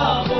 amor.